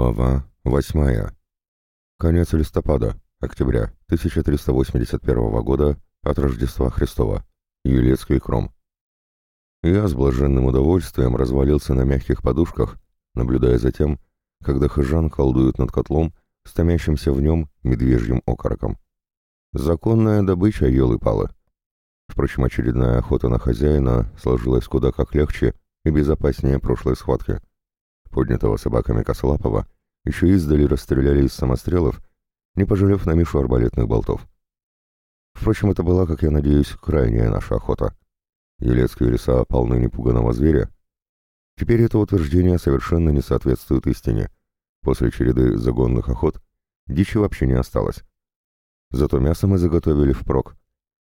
Глава восьмая. Конец листопада, октября 1381 года от Рождества Христова. Елецкий кром. Я с блаженным удовольствием развалился на мягких подушках, наблюдая за тем, когда хыжан колдуют над котлом, стомящимся в нем медвежьим окороком. Законная добыча елы-палы. Впрочем, очередная охота на хозяина сложилась куда как легче и безопаснее прошлой схватки поднятого собаками Косолапова, еще издали расстреляли из самострелов, не пожалев на Мишу арбалетных болтов. Впрочем, это была, как я надеюсь, крайняя наша охота. Елецкие леса полны непуганного зверя. Теперь это утверждение совершенно не соответствует истине. После череды загонных охот дичи вообще не осталось. Зато мясо мы заготовили впрок.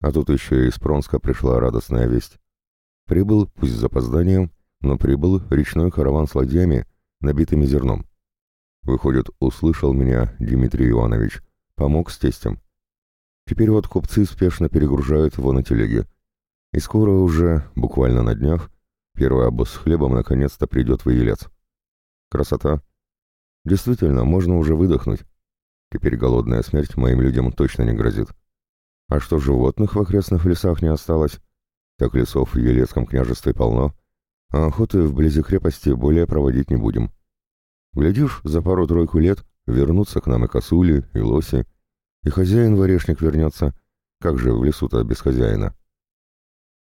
А тут еще и из Пронска пришла радостная весть. Прибыл, пусть с запозданием, но прибыл речной караван с ладьями, набитыми зерном. Выходит, услышал меня Дмитрий Иванович, помог с тестем. Теперь вот купцы спешно перегружают его на телеге. И скоро уже, буквально на днях, первый обоз с хлебом наконец-то придет в Елец. Красота. Действительно, можно уже выдохнуть. Теперь голодная смерть моим людям точно не грозит. А что животных в окрестных лесах не осталось? Так лесов в Елецком княжестве полно а охоты вблизи крепости более проводить не будем. Глядишь, за пару-тройку лет вернутся к нам и косули, и лоси, и хозяин-ворешник вернется. Как же в лесу-то без хозяина?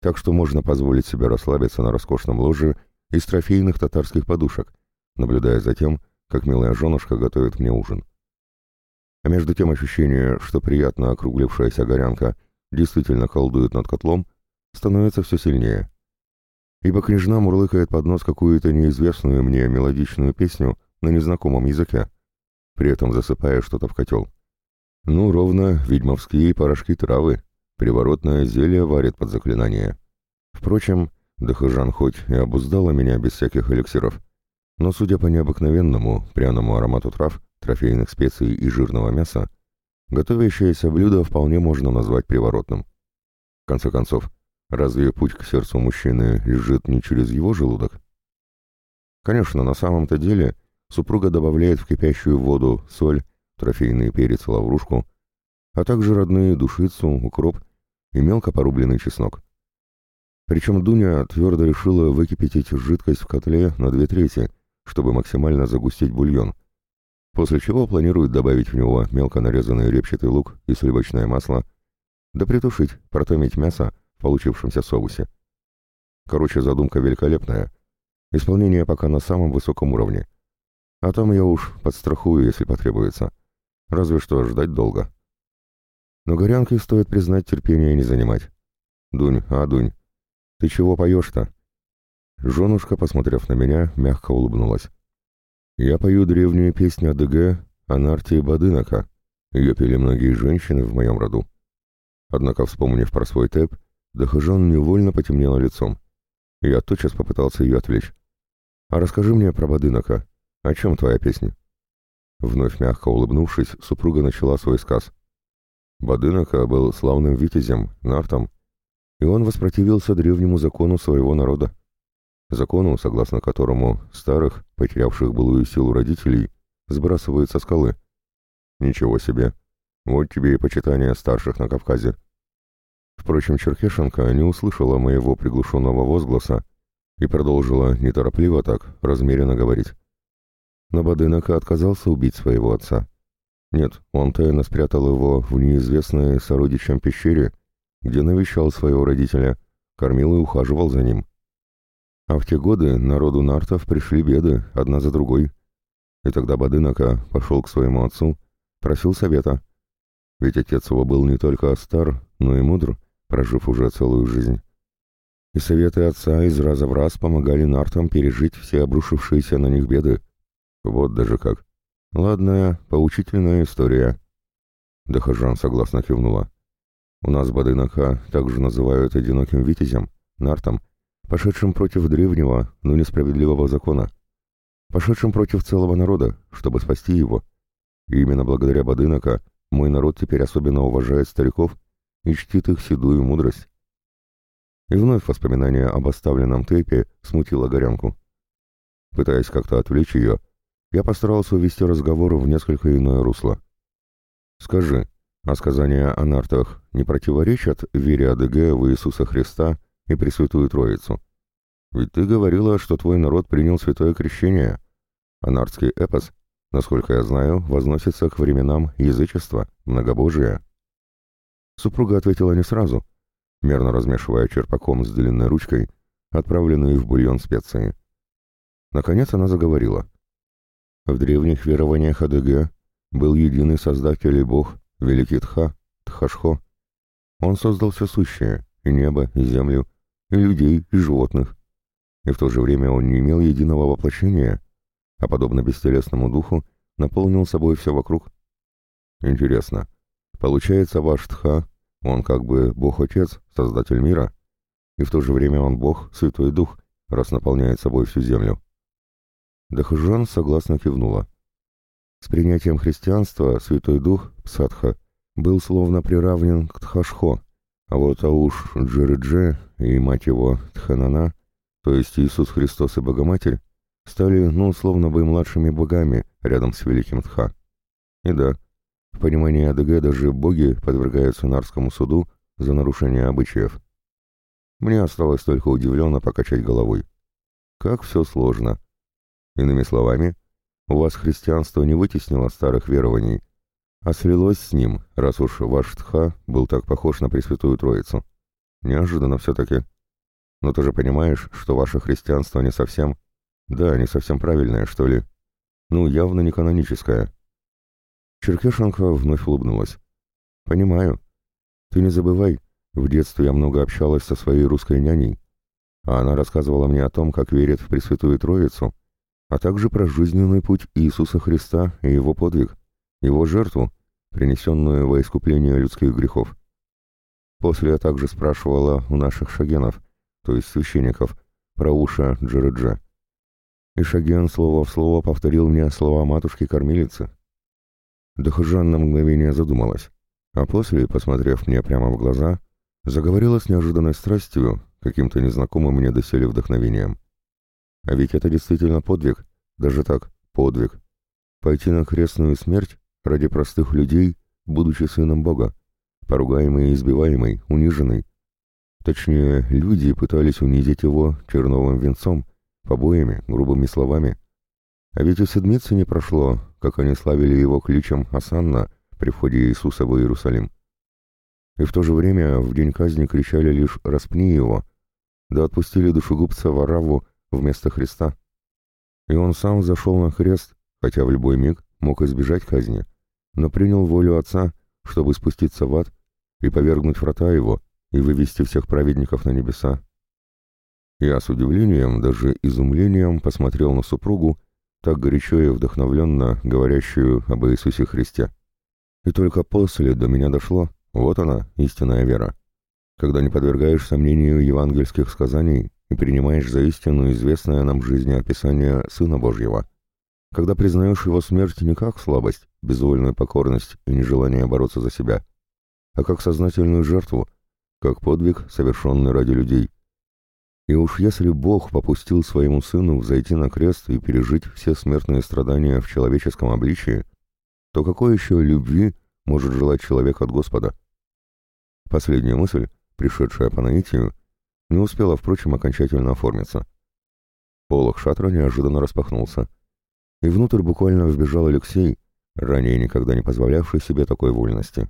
Так что можно позволить себе расслабиться на роскошном ложе из трофейных татарских подушек, наблюдая за тем, как милая женушка готовит мне ужин. А между тем ощущение, что приятно округлившаяся горянка действительно колдует над котлом, становится все сильнее ибо княжна мурлыкает под нос какую-то неизвестную мне мелодичную песню на незнакомом языке, при этом засыпая что-то в котел. Ну, ровно ведьмовские порошки травы, приворотное зелье варит под заклинание. Впрочем, Дахыжан хоть и обуздала меня без всяких эликсиров, но, судя по необыкновенному пряному аромату трав, трофейных специй и жирного мяса, готовящееся блюдо вполне можно назвать приворотным. В конце концов, Разве путь к сердцу мужчины лежит не через его желудок? Конечно, на самом-то деле супруга добавляет в кипящую воду соль, трофейный перец и лаврушку, а также родные душицу, укроп и мелко порубленный чеснок. Причем Дуня твердо решила выкипятить жидкость в котле на две трети, чтобы максимально загустить бульон, после чего планирует добавить в него мелко нарезанный репчатый лук и сливочное масло, да притушить, протомить мясо, в получившемся соусе. Короче, задумка великолепная. Исполнение пока на самом высоком уровне. А там я уж подстрахую, если потребуется. Разве что ждать долго. Но горянкой стоит признать терпение не занимать. Дунь, а, Дунь, ты чего поешь-то? Женушка, посмотрев на меня, мягко улыбнулась. Я пою древнюю песню АДГ Анартии Бадынака. Ее пели многие женщины в моем роду. Однако, вспомнив про свой тэп, Дахажан невольно потемнело лицом. Я тотчас попытался ее отвлечь. «А расскажи мне про Бадынака. О чем твоя песня?» Вновь мягко улыбнувшись, супруга начала свой сказ. Бадынака был славным витязем, нартом, и он воспротивился древнему закону своего народа. Закону, согласно которому старых, потерявших былую силу родителей, сбрасывают со скалы. Ничего себе! Вот тебе и почитание старших на Кавказе. Впрочем, Черкешенко не услышала моего приглушенного возгласа и продолжила неторопливо так, размеренно говорить. Но Бадынака отказался убить своего отца. Нет, он тайно спрятал его в неизвестной сородичам пещере, где навещал своего родителя, кормил и ухаживал за ним. А в те годы народу нартов пришли беды, одна за другой. И тогда Бадынака пошел к своему отцу, просил совета. Ведь отец его был не только стар, но и мудр, прожив уже целую жизнь. И советы отца из раза в раз помогали нартам пережить все обрушившиеся на них беды. Вот даже как. Ладная, поучительная история. Дахажан согласно кивнула. У нас Бадынака также называют одиноким витязем, нартом, пошедшим против древнего, но несправедливого закона, пошедшим против целого народа, чтобы спасти его. И именно благодаря Бадынака мой народ теперь особенно уважает стариков и чтит их седую мудрость. И вновь воспоминание об оставленном тейпе смутило горянку. Пытаясь как-то отвлечь ее, я постарался увести разговор в несколько иное русло. «Скажи, а сказания о нартах не противоречат вере АДГ в Иисуса Христа и Пресвятую Троицу? Ведь ты говорила, что твой народ принял святое крещение, а нартский эпос, насколько я знаю, возносится к временам язычества, многобожия». Супруга ответила не сразу, мерно размешивая черпаком с длинной ручкой, отправленные в бульон специи. Наконец она заговорила. В древних верованиях АДГ был единый создатель и бог, великий Тха, Тхашхо. Он создал все сущее, и небо, и землю, и людей, и животных. И в то же время он не имел единого воплощения, а, подобно бестелесному духу, наполнил собой все вокруг. Интересно, получается, ваш Тха, он как бы Бог-Отец, Создатель мира, и в то же время он Бог, Святой Дух, раз наполняет собой всю землю. Дахжан согласно кивнула. С принятием христианства Святой Дух, Псадха, был словно приравнен к Тхашхо, а вот Ауш Джиридже и мать его Тханана, то есть Иисус Христос и Богоматерь, стали, ну, словно бы младшими богами рядом с великим Тха. И да, в понимании АДГ даже боги подвергаются нарскому суду за нарушение обычаев. Мне осталось только удивленно покачать головой. Как все сложно. Иными словами, у вас христианство не вытеснило старых верований, а слилось с ним, раз уж ваш Тха был так похож на Пресвятую Троицу. Неожиданно все-таки. Но ты же понимаешь, что ваше христианство не совсем... Да, не совсем правильное, что ли. Ну, явно не каноническое. Черкешенко вновь улыбнулась. «Понимаю. Ты не забывай, в детстве я много общалась со своей русской няней, а она рассказывала мне о том, как верит в Пресвятую Троицу, а также про жизненный путь Иисуса Христа и его подвиг, его жертву, принесенную во искупление людских грехов. После я также спрашивала у наших шагенов, то есть священников, про уша Джереджа. И Шаген слово в слово повторил мне слова матушки-кормилицы. Дахжан на мгновение задумалась, а после, посмотрев мне прямо в глаза, Заговорила с неожиданной страстью, каким-то незнакомым мне доселе вдохновением. А ведь это действительно подвиг, даже так, подвиг. Пойти на крестную смерть ради простых людей, будучи сыном Бога, поругаемый и избиваемый, униженный. Точнее, люди пытались унизить его черновым венцом, побоями, грубыми словами. А ведь у седмицы не прошло, как они славили его кличем Асанна при входе Иисуса в Иерусалим и в то же время в день казни кричали лишь «распни его», да отпустили душегубца Вараву вместо Христа. И он сам зашел на крест, хотя в любой миг мог избежать казни, но принял волю Отца, чтобы спуститься в ад и повергнуть врата его и вывести всех праведников на небеса. Я с удивлением, даже изумлением посмотрел на супругу, так горячо и вдохновленно говорящую об Иисусе Христе. И только после до меня дошло, вот она, истинная вера. Когда не подвергаешь сомнению евангельских сказаний и принимаешь за истину известное нам в жизни описание Сына Божьего. Когда признаешь его смерть не как слабость, безвольную покорность и нежелание бороться за себя, а как сознательную жертву, как подвиг, совершенный ради людей. И уж если Бог попустил своему Сыну взойти на крест и пережить все смертные страдания в человеческом обличии, то какой еще любви может желать человек от Господа? Последняя мысль, пришедшая по наитию, не успела, впрочем, окончательно оформиться. Полох шатра неожиданно распахнулся, и внутрь буквально вбежал Алексей, ранее никогда не позволявший себе такой вольности.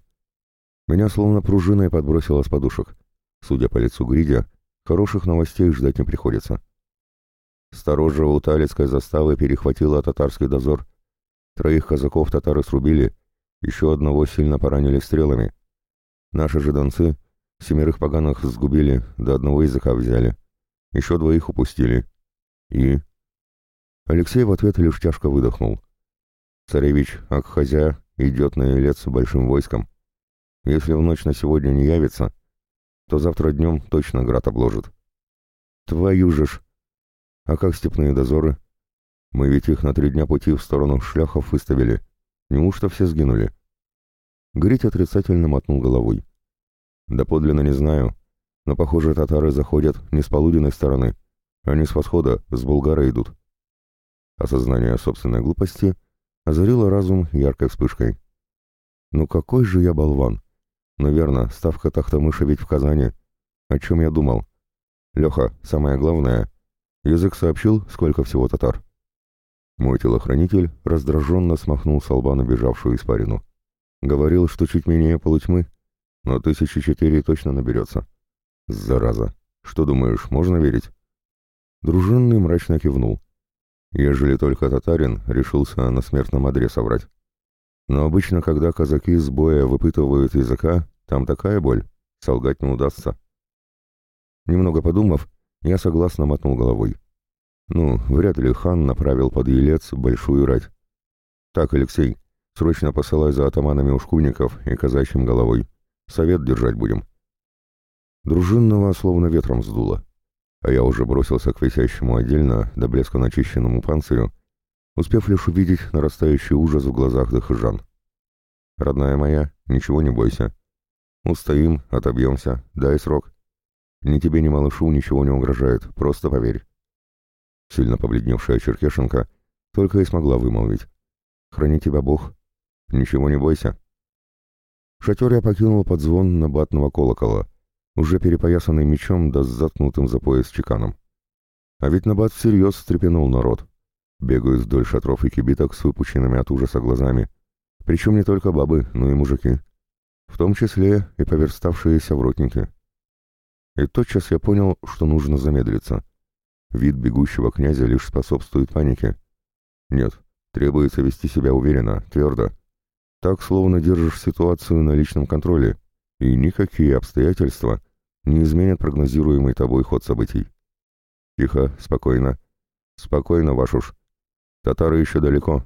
Меня словно пружиной подбросило с подушек. Судя по лицу Гридя, хороших новостей ждать не приходится. Сторожа у Талицкой заставы перехватила татарский дозор. Троих казаков татары срубили, еще одного сильно поранили стрелами, Наши же донцы семерых поганых сгубили, до одного языка взяли. Еще двоих упустили. И... Алексей в ответ лишь тяжко выдохнул. Царевич Акхазя идет на Елец с большим войском. Если в ночь на сегодня не явится, то завтра днем точно град обложит. Твою же ж! А как степные дозоры? Мы ведь их на три дня пути в сторону шляхов выставили. Неужто все сгинули? Грить отрицательно мотнул головой. «Да подлинно не знаю, но, похоже, татары заходят не с полуденной стороны, они с восхода, с Булгара идут». Осознание собственной глупости озарило разум яркой вспышкой. «Ну какой же я болван! Ну верно, ставка Тахтамыша ведь в Казани. О чем я думал? Леха, самое главное, язык сообщил, сколько всего татар». Мой телохранитель раздраженно смахнул с лба набежавшую испарину. Говорил, что чуть менее полутьмы, но тысячи четыре точно наберется. Зараза. Что думаешь, можно верить? Дружинный мрачно кивнул. Ежели только татарин решился на смертном одре соврать. Но обычно, когда казаки с боя выпытывают языка, там такая боль, солгать не удастся. Немного подумав, я согласно мотнул головой. Ну, вряд ли хан направил под Елец большую рать. Так, Алексей, срочно посылай за атаманами ушкуйников и казачьим головой. Совет держать будем. Дружинного словно ветром сдуло, а я уже бросился к висящему отдельно до блеска начищенному панцирю, успев лишь увидеть нарастающий ужас в глазах дохыжан. «Родная моя, ничего не бойся. Устоим, отобьемся, дай срок. Ни тебе, ни малышу ничего не угрожает, просто поверь». Сильно побледневшая Черкешенко только и смогла вымолвить. «Храни тебя Бог. Ничего не бойся». Шатер я покинул под звон набатного колокола, уже перепоясанный мечом да с заткнутым за пояс чеканом. А ведь Набат всерьез встрепенул народ. Бегают вдоль шатров и кибиток с выпученными от ужаса глазами. Причем не только бабы, но и мужики. В том числе и поверставшиеся вротники. И тотчас я понял, что нужно замедлиться. Вид бегущего князя лишь способствует панике. Нет, требуется вести себя уверенно, твердо. Так, словно держишь ситуацию на личном контроле, и никакие обстоятельства не изменят прогнозируемый тобой ход событий. Тихо, спокойно. Спокойно, ваш уж. Татары еще далеко.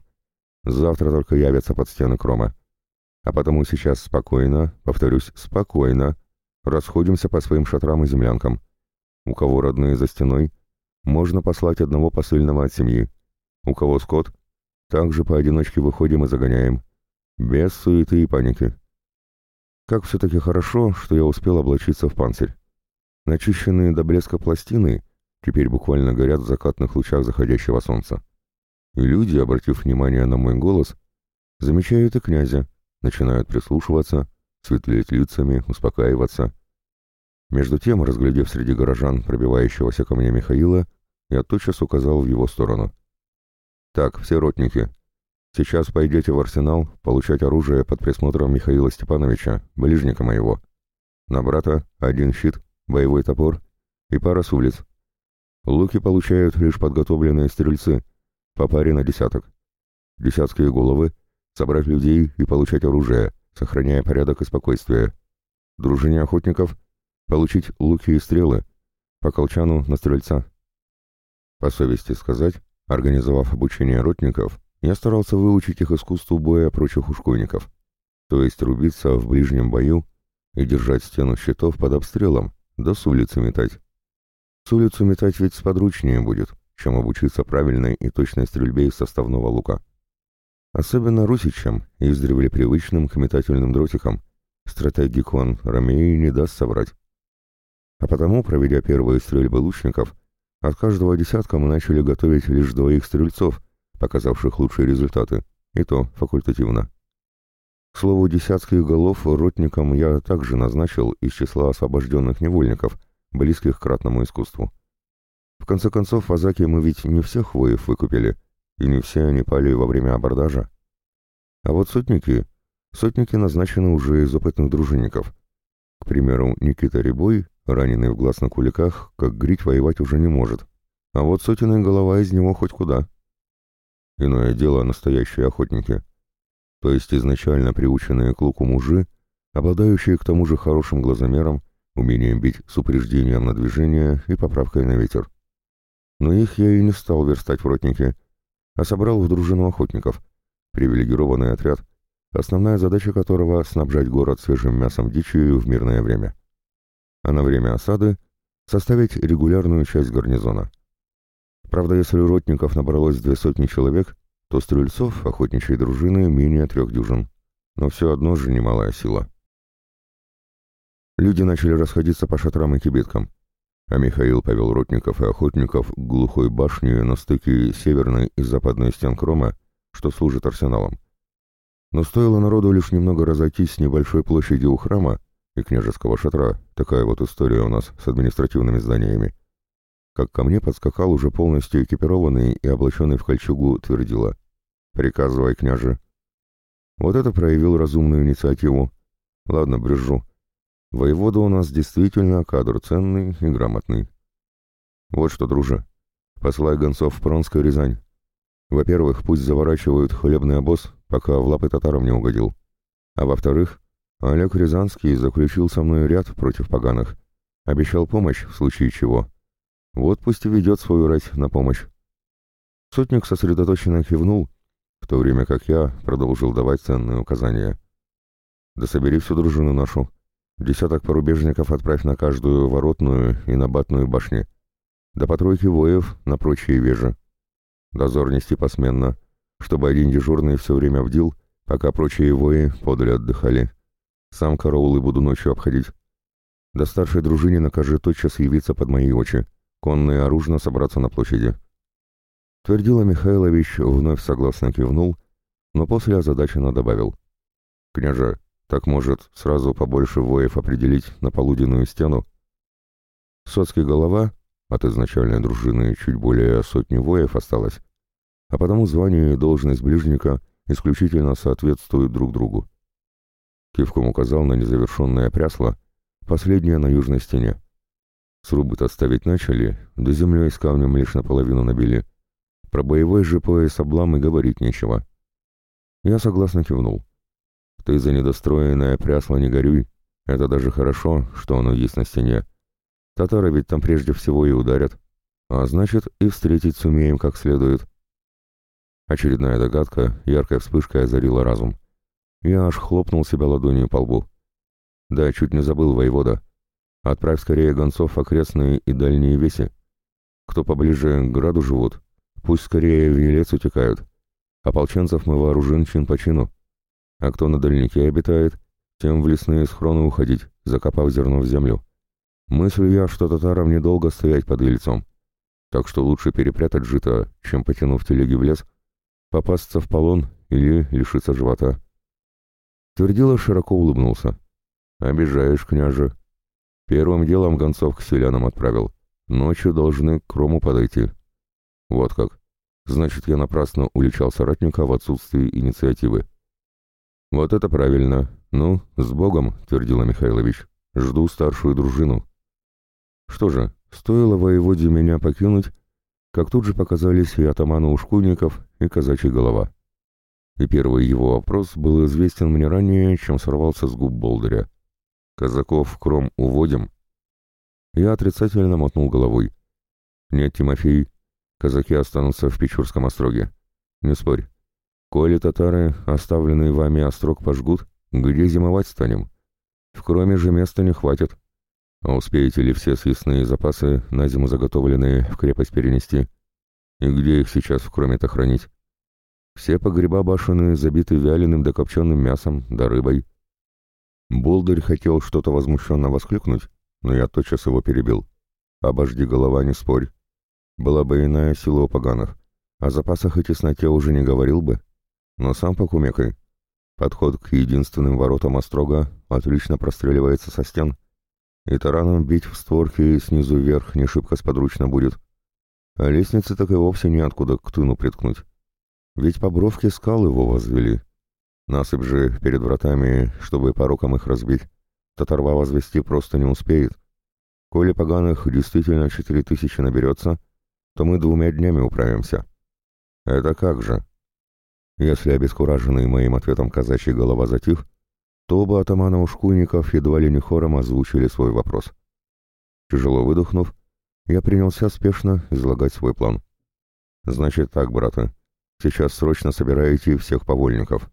Завтра только явятся под стены Крома. А потому сейчас спокойно, повторюсь, спокойно, расходимся по своим шатрам и землянкам. У кого родные за стеной, можно послать одного посыльного от семьи. У кого скот, также поодиночке выходим и загоняем. Без суеты и паники. Как все-таки хорошо, что я успел облачиться в панцирь. Начищенные до блеска пластины теперь буквально горят в закатных лучах заходящего солнца. И люди, обратив внимание на мой голос, замечают и князя, начинают прислушиваться, светлеть лицами, успокаиваться. Между тем, разглядев среди горожан пробивающегося ко мне Михаила, я тотчас указал в его сторону. «Так, все ротники, сейчас пойдете в арсенал получать оружие под присмотром Михаила Степановича, ближника моего. На брата один щит, боевой топор и пара с. Луки получают лишь подготовленные стрельцы, по паре на десяток. Десятские головы, собрать людей и получать оружие, сохраняя порядок и спокойствие. Дружине охотников — получить луки и стрелы, по колчану на стрельца. По совести сказать, организовав обучение ротников, я старался выучить их искусству боя прочих ушкуйников, то есть рубиться в ближнем бою и держать стену щитов под обстрелом, да с улицы метать. С улицу метать ведь сподручнее будет, чем обучиться правильной и точной стрельбе из составного лука. Особенно русичам, издревле привычным к метательным дротикам, стратегик он Ромеи не даст соврать. А потому, проведя первые стрельбы лучников, от каждого десятка мы начали готовить лишь двоих стрельцов, показавших лучшие результаты, и то факультативно. К слову, десятских голов ротникам я также назначил из числа освобожденных невольников, близких к ратному искусству. В конце концов, в Азаке мы ведь не всех воев выкупили, и не все они пали во время абордажа. А вот сотники, сотники назначены уже из опытных дружинников. К примеру, Никита Рябой Раненый в глаз на куликах, как грить воевать уже не может. А вот сотенная голова из него хоть куда. Иное дело настоящие охотники. То есть изначально приученные к луку мужи, обладающие к тому же хорошим глазомером, умением бить с упреждением на движение и поправкой на ветер. Но их я и не стал верстать в ротнике, а собрал в дружину охотников, привилегированный отряд, основная задача которого — снабжать город свежим мясом дичью в мирное время а на время осады составить регулярную часть гарнизона. Правда, если ротников набралось две сотни человек, то стрельцов охотничьей дружины менее трех дюжин. Но все одно же немалая сила. Люди начали расходиться по шатрам и кибиткам. а Михаил повел ротников и охотников к глухой башне на стыке северной и западной стен Крома, что служит арсеналом. Но стоило народу лишь немного разойтись с небольшой площади у храма и княжеского шатра, такая вот история у нас с административными зданиями, как ко мне подскакал уже полностью экипированный и облаченный в кольчугу твердила. «Приказывай, княже». Вот это проявил разумную инициативу. Ладно, брюжу. Воевода у нас действительно кадр ценный и грамотный. Вот что, друже, посылай гонцов в Пронскую Рязань. Во-первых, пусть заворачивают хлебный обоз, пока в лапы татарам не угодил. А во-вторых, Олег Рязанский заключил со мной ряд против поганых. Обещал помощь в случае чего. Вот пусть и ведет свою рать на помощь. Сотник сосредоточенно кивнул, в то время как я продолжил давать ценные указания. «Да собери всю дружину нашу. Десяток порубежников отправь на каждую воротную и набатную башни. Да по тройке воев на прочие вежи. Дозор нести посменно, чтобы один дежурный все время бдил, пока прочие вои подали отдыхали. Сам караулы буду ночью обходить. До старшей дружине накажи тотчас явиться под мои очи, конно и оружно собраться на площади. Твердила Михайлович, вновь согласно кивнул, но после озадаченно добавил. «Княже, так, может, сразу побольше воев определить на полуденную стену?» Соцкий голова, от изначальной дружины чуть более сотни воев осталось, а потому звание и должность ближника исключительно соответствуют друг другу. Кивком указал на незавершенное прясло, последнее на южной стене. Срубы-то ставить начали, да землей с камнем лишь наполовину набили, про боевой же пояс облам и говорить нечего. Я согласно кивнул. Ты за недостроенное прясло не горюй. Это даже хорошо, что оно есть на стене. Татары ведь там прежде всего и ударят. А значит, и встретить сумеем как следует. Очередная догадка, яркая вспышка озарила разум. Я аж хлопнул себя ладонью по лбу. Да, чуть не забыл, воевода. Отправь скорее гонцов окрестные и дальние веси. Кто поближе к граду живут, Пусть скорее в Елец утекают. Ополченцев мы вооружен чин по чину. А кто на дальнике обитает, тем в лесные схроны уходить, закопав зерно в землю. Мыслю я, что татарам недолго стоять под Ельцом. Так что лучше перепрятать жито, чем, потянув телеги в лес, попасться в полон или лишиться живота. Твердила широко улыбнулся. «Обижаешь, княже. Первым делом гонцов к селянам отправил. Ночью должны к Крому подойти. Вот как. Значит, я напрасно уличал соратника в отсутствии инициативы. Вот это правильно. Ну, с Богом, твердила Михайлович. Жду старшую дружину. Что же, стоило воеводе меня покинуть, как тут же показались и атаманы ушкуйников, и казачья голова. И первый его вопрос был известен мне ранее, чем сорвался с губ Болдыря. «Казаков в кром уводим?» Я отрицательно мотнул головой. «Нет, Тимофей, Казаки останутся в Печурском остроге. Не спорь. Коли татары, оставленные вами острог, пожгут, где зимовать станем? В кроме же места не хватит. А успеете ли все съестные запасы, на зиму заготовленные, в крепость перенести? И где их сейчас в кроме-то хранить? Все погреба башенные забиты вяленым да копченым мясом, да рыбой. Болдырь хотел что-то возмущенно воскликнуть, но я тотчас его перебил. «Обожди, голова, не спорь. Была бы иная сила у поганых. О запасах и тесноте уже не говорил бы. Но сам покумекай. Подход к единственным воротам Острога отлично простреливается со стен. И тараном бить в створки снизу вверх не шибко сподручно будет. А лестницы так и вовсе неоткуда к тыну приткнуть. Ведь по бровке скал его возвели. Насыпь же перед вратами, чтобы пороком их разбить, татарва возвести просто не успеет. Коли поганых действительно четыре тысячи наберется — то мы двумя днями управимся. Это как же? Если обескураженный моим ответом казачий голова затих, то оба атамана ушкуйников едва ли не хором озвучили свой вопрос. Тяжело выдохнув, я принялся спешно излагать свой план. «Значит так, браты, сейчас срочно собираете всех повольников.